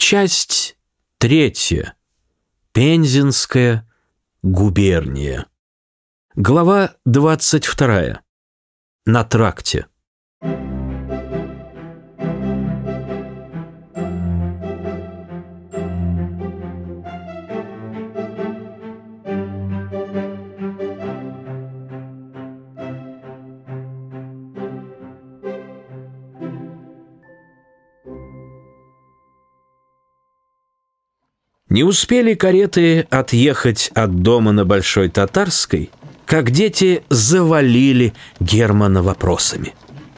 Часть третья. Пензенская губерния. Глава двадцать вторая. На тракте. Не успели кареты отъехать от дома на Большой Татарской, как дети завалили Германа вопросами.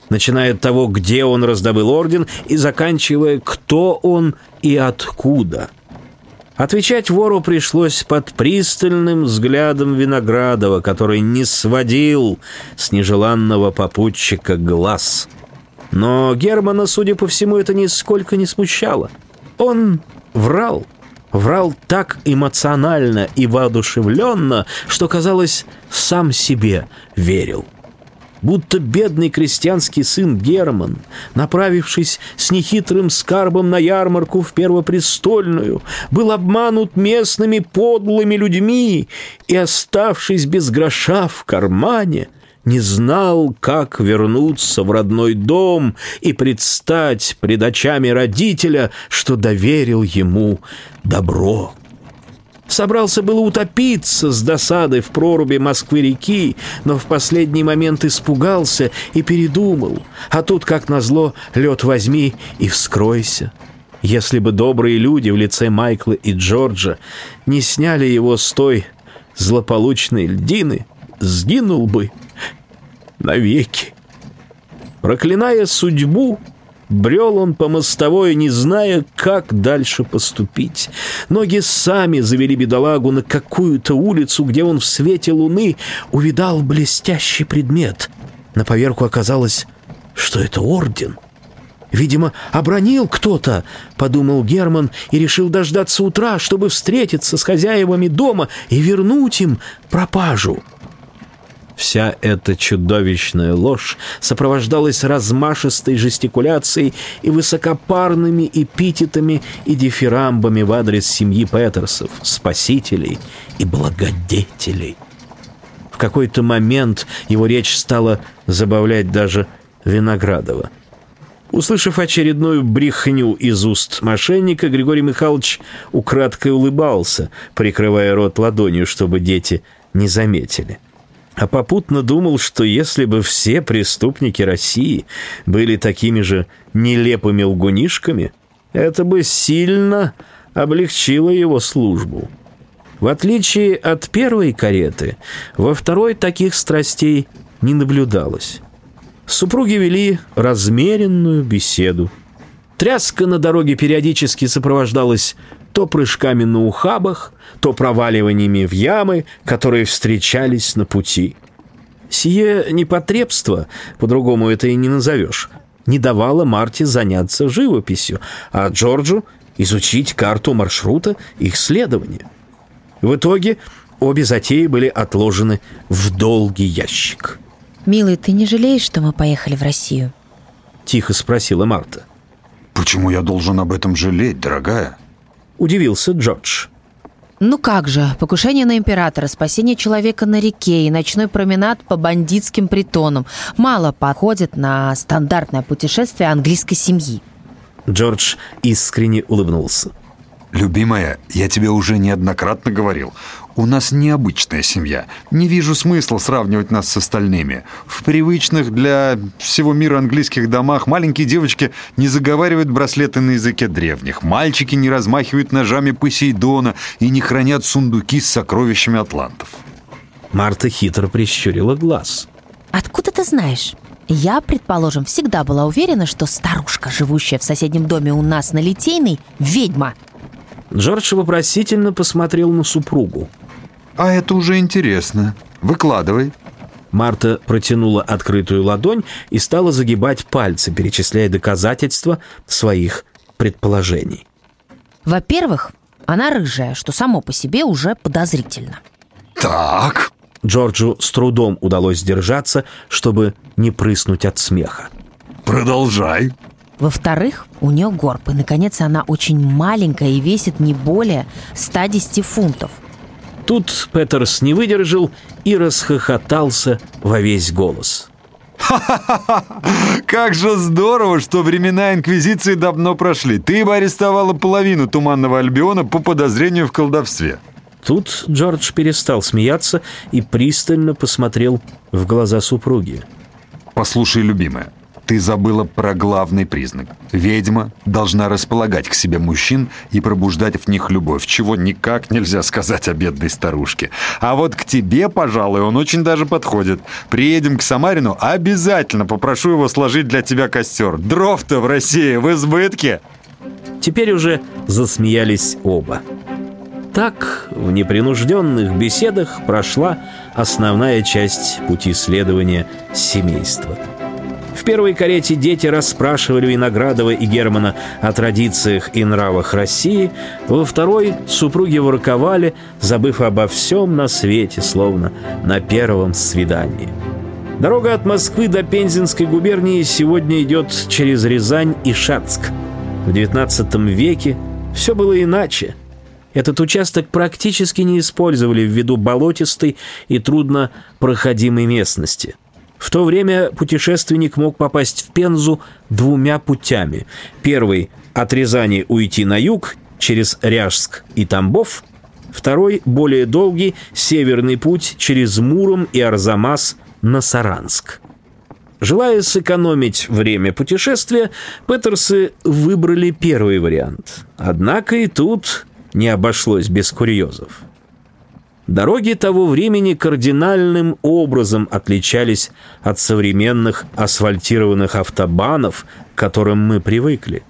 Начиная от того, где он раздобыл орден, и заканчивая, кто он и откуда. Отвечать вору пришлось под пристальным взглядом Виноградова, который не сводил с нежеланного попутчика глаз. Но Германа, судя по всему, это нисколько не смущало. Он врал. Врал так эмоционально и воодушевленно, что, казалось, сам себе верил. Будто бедный крестьянский сын Герман, направившись с нехитрым скарбом на ярмарку в Первопрестольную, был обманут местными подлыми людьми и, оставшись без гроша в кармане, — не знал, как вернуться в родной дом и предстать пред очами родителя, что доверил ему добро. Собрался было утопиться с досады в проруби Москвы-реки, но в последний момент испугался и передумал. А тут, как назло, лед возьми и вскройся. Если бы добрые люди в лице Майкла и Джорджа не сняли его с той злополучной льдины, сгинул бы навеки. Проклиная судьбу, брел он по мостовой, не зная, как дальше поступить. Ноги сами завели бедолагу на какую-то улицу, где он в свете луны увидал блестящий предмет. На поверку оказалось, что это орден. «Видимо, обронил кто-то», — подумал Герман и решил дождаться утра, чтобы встретиться с хозяевами дома и вернуть им пропажу. Вся эта чудовищная ложь сопровождалась размашистой жестикуляцией и высокопарными эпитетами и дифирамбами в адрес семьи Петерсов, спасителей и благодетелей. В какой-то момент его речь стала забавлять даже Виноградова. Услышав очередную брехню из уст мошенника, Григорий Михайлович украдкой улыбался, прикрывая рот ладонью, чтобы дети не заметили а попутно думал, что если бы все преступники России были такими же нелепыми лгунишками, это бы сильно облегчило его службу. В отличие от первой кареты, во второй таких страстей не наблюдалось. Супруги вели размеренную беседу. Тряска на дороге периодически сопровождалась то прыжками на ухабах, то проваливаниями в ямы, которые встречались на пути. Сие непотребство, по-другому это и не назовешь, не давало Марте заняться живописью, а Джорджу изучить карту маршрута их следования. В итоге обе затеи были отложены в долгий ящик. «Милый, ты не жалеешь, что мы поехали в Россию?» Тихо спросила Марта. «Почему я должен об этом жалеть, дорогая?» Удивился Джордж. Ну как же, покушение на императора, спасение человека на реке и ночной променад по бандитским притонам мало подходит на стандартное путешествие английской семьи. Джордж искренне улыбнулся. «Любимая, я тебе уже неоднократно говорил, у нас необычная семья. Не вижу смысла сравнивать нас с остальными. В привычных для всего мира английских домах маленькие девочки не заговаривают браслеты на языке древних, мальчики не размахивают ножами Посейдона и не хранят сундуки с сокровищами атлантов». Марта хитро прищурила глаз. «Откуда ты знаешь?» Я, предположим, всегда была уверена, что старушка, живущая в соседнем доме у нас на Литейной, ведьма – Джордж вопросительно посмотрел на супругу. «А это уже интересно. Выкладывай». Марта протянула открытую ладонь и стала загибать пальцы, перечисляя доказательства своих предположений. Во-первых, она рыжая, что само по себе уже подозрительно. Так. Джорджу с трудом удалось сдержаться, чтобы не прыснуть от смеха. Продолжай. Во-вторых, у нее горб, и, наконец, она очень маленькая и весит не более 110 фунтов. Тут Петерс не выдержал и расхохотался во весь голос. Как же здорово, что времена Инквизиции давно прошли. Ты бы арестовала половину Туманного Альбиона по подозрению в колдовстве. Тут Джордж перестал смеяться и пристально посмотрел в глаза супруги. Послушай, любимая, ты забыла про главный признак. Ведьма должна располагать к себе мужчин и пробуждать в них любовь, чего никак нельзя сказать о бедной старушке. А вот к тебе, пожалуй, он очень даже подходит. Приедем к Самарину, обязательно попрошу его сложить для тебя костер. Дров-то в России в избытке. Теперь уже засмеялись оба. Так, в непринужденных беседах прошла основная часть пути следования семейства. Первой карете дети расспрашивали Виноградова и Германа о традициях и нравах России, во второй супруги ворковали, забыв обо всем на свете, словно на первом свидании. Дорога от Москвы до Пензенской губернии сегодня идет через Рязань и Шацк. В XIX веке все было иначе. Этот участок практически не использовали ввиду болотистой и трудно проходимой местности – в то время путешественник мог попасть в Пензу двумя путями. Первый – от Рязани уйти на юг через Ряжск и Тамбов. Второй – более долгий северный путь через Муром и Арзамас на Саранск. Желая сэкономить время путешествия, Петерсы выбрали первый вариант. Однако и тут не обошлось без курьезов. Дороги того времени кардинальным образом отличались от современных асфальтированных автобанов, к которым мы привыкли.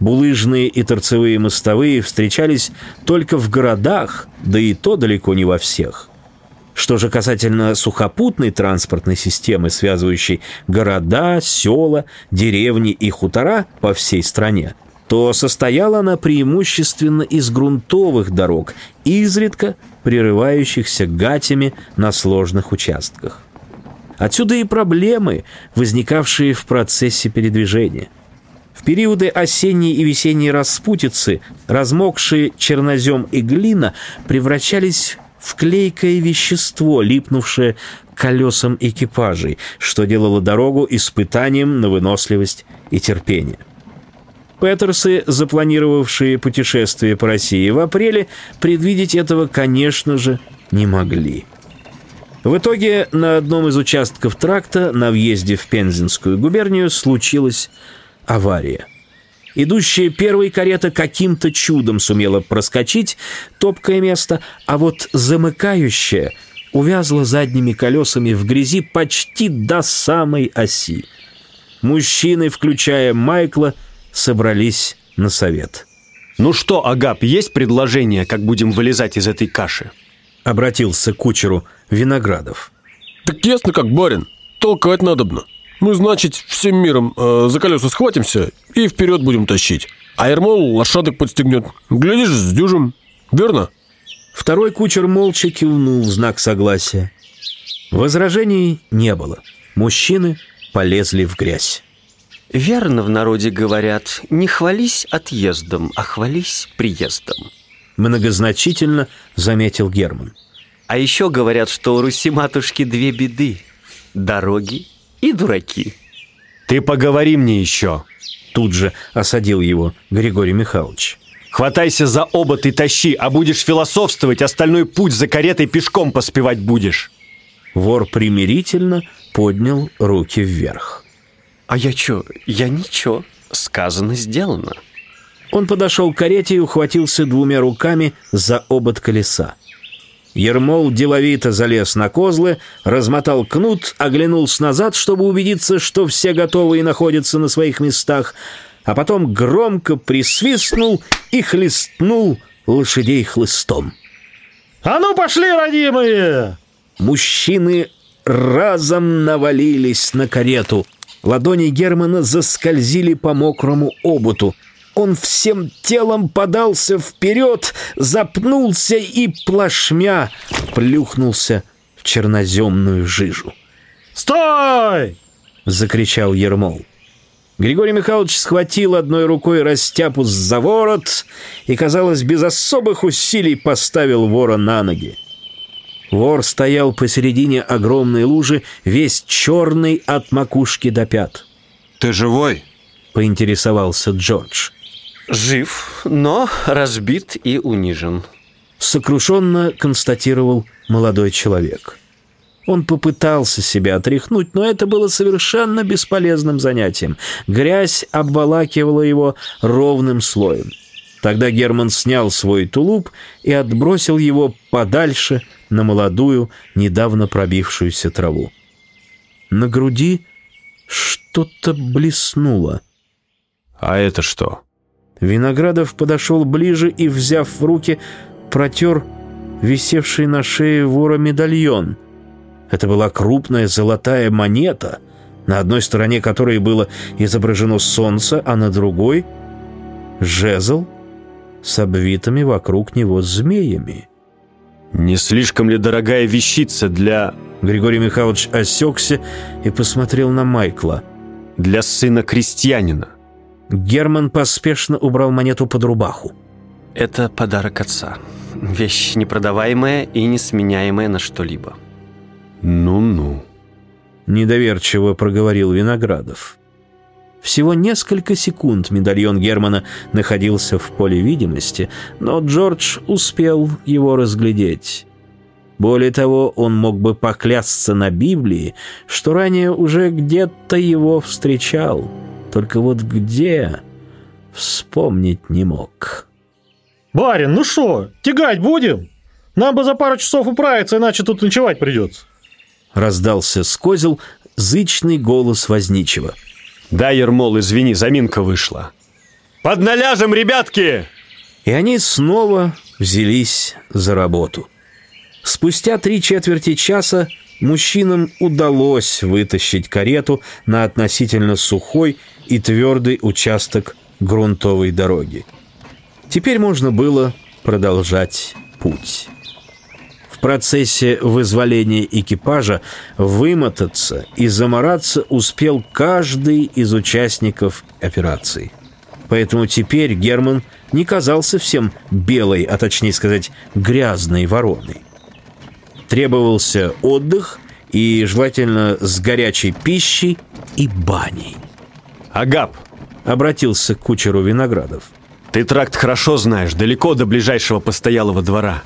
Булыжные и торцевые мостовые встречались только в городах, да и то далеко не во всех. Что же касательно сухопутной транспортной системы, связывающей города, села, деревни и хутора по всей стране, то состояла она преимущественно из грунтовых дорог, изредка прерывающихся гатями на сложных участках. Отсюда и проблемы, возникавшие в процессе передвижения. В периоды осенней и весенней распутицы размокшие чернозем и глина превращались в клейкое вещество, липнувшее колесам экипажей, что делало дорогу испытанием на выносливость и терпение. Петерсы, запланировавшие путешествие по России в апреле, предвидеть этого, конечно же, не могли. В итоге на одном из участков тракта на въезде в Пензенскую губернию случилась авария. Идущая первой карета каким-то чудом сумела проскочить топкое место, а вот замыкающая увязла задними колесами в грязи почти до самой оси. Мужчины, включая Майкла, собрались на совет. «Ну что, Агап, есть предложение, как будем вылезать из этой каши?» Обратился к кучеру Виноградов. «Так ясно как, барин. Толкать надобно. Мы, значит, всем миром э, за колеса схватимся и вперед будем тащить. А Ермол лошадок подстегнет. Глядишь, с дюжем. Верно?» Второй кучер молча кивнул в знак согласия. Возражений не было. Мужчины полезли в грязь. Верно в народе говорят, не хвались отъездом, а хвались приездом. Многозначительно заметил Герман. А еще говорят, что у Руси-матушки две беды. Дороги и дураки. Ты поговори мне еще. Тут же осадил его Григорий Михайлович. Хватайся за обод и тащи, а будешь философствовать, остальной путь за каретой пешком поспевать будешь. Вор примирительно поднял руки вверх. А я чё? Я ничего. Сказано, сделано. Он подошел к карете и ухватился двумя руками за обод колеса. Ермол деловито залез на козлы, размотал кнут, оглянулся назад, чтобы убедиться, что все готовы и находятся на своих местах, а потом громко присвистнул и хлестнул лошадей хлыстом. «А ну, пошли, родимые!» Мужчины разом навалились на карету — Ладони Германа заскользили по мокрому обуту. Он всем телом подался вперед, запнулся и плашмя плюхнулся в черноземную жижу. «Стой!» — закричал Ермол. Григорий Михайлович схватил одной рукой растяпу за ворот и, казалось, без особых усилий поставил вора на ноги. Вор стоял посередине огромной лужи, весь черный от макушки до пят. Ты живой? Поинтересовался Джордж. Жив, но разбит и унижен. Сокрушенно констатировал молодой человек. Он попытался себя отряхнуть, но это было совершенно бесполезным занятием. Грязь обволакивала его ровным слоем. Тогда Герман снял свой тулуп и отбросил его подальше на молодую, недавно пробившуюся траву. На груди что-то блеснуло. А это что? Виноградов подошел ближе и, взяв в руки, протер висевший на шее вора медальон. Это была крупная золотая монета, на одной стороне которой было изображено солнце, а на другой — жезл с обвитыми вокруг него змеями. Не слишком ли дорогая вещица для... Григорий Михайлович осекся и посмотрел на Майкла. Для сына крестьянина. Герман поспешно убрал монету под рубаху. Это подарок отца. Вещь непродаваемая и несменяемая на что-либо. Ну-ну. Недоверчиво проговорил Виноградов. Всего несколько секунд медальон Германа находился в поле видимости, но Джордж успел его разглядеть. Более того, он мог бы поклясться на Библии, что ранее уже где-то его встречал. Только вот где, вспомнить не мог. Барин, ну что, тягать будем? Нам бы за пару часов управиться, иначе тут ночевать придется. Раздался с козел зычный голос возничего. Да, Ермол, извини, заминка вышла. Под наляжем, ребятки! И они снова взялись за работу. Спустя три четверти часа мужчинам удалось вытащить карету на относительно сухой и твердый участок грунтовой дороги. Теперь можно было продолжать путь. В процессе вызволения экипажа вымотаться и замораться успел каждый из участников операции. Поэтому теперь Герман не казался всем белой, а точнее сказать, грязной вороной. Требовался отдых и желательно с горячей пищей и баней. Агап, Обратился к кучеру Виноградов. ты тракт хорошо знаешь, далеко до ближайшего постоялого двора.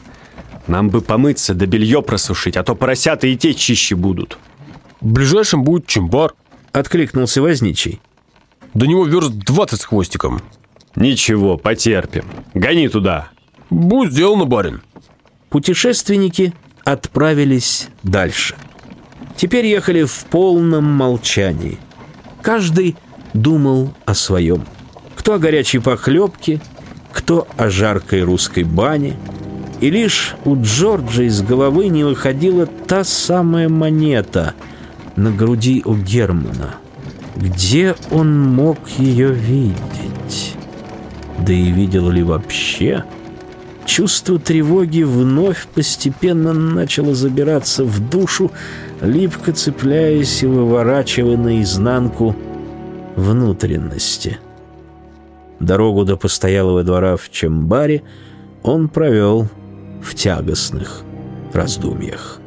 Нам бы помыться, да белье просушить, а то поросята и те чище будут. В ближайшем будет чембар. Откликнулся возничий. До него верст 20 с хвостиком. Ничего, потерпим. Гони туда. Будь сделано, барин. Путешественники отправились дальше. Теперь ехали в полном молчании. Каждый думал о своем. Кто о горячей похлебке, кто о жаркой русской бане. И лишь у Джорджа из головы не выходила та самая монета на груди у Германа. Где он мог ее видеть? Да и видел ли вообще? Чувство тревоги вновь постепенно начало забираться в душу, липко цепляясь и выворачивая наизнанку внутренности. Дорогу до постоялого двора в Чембаре он провел в тягостных раздумьях.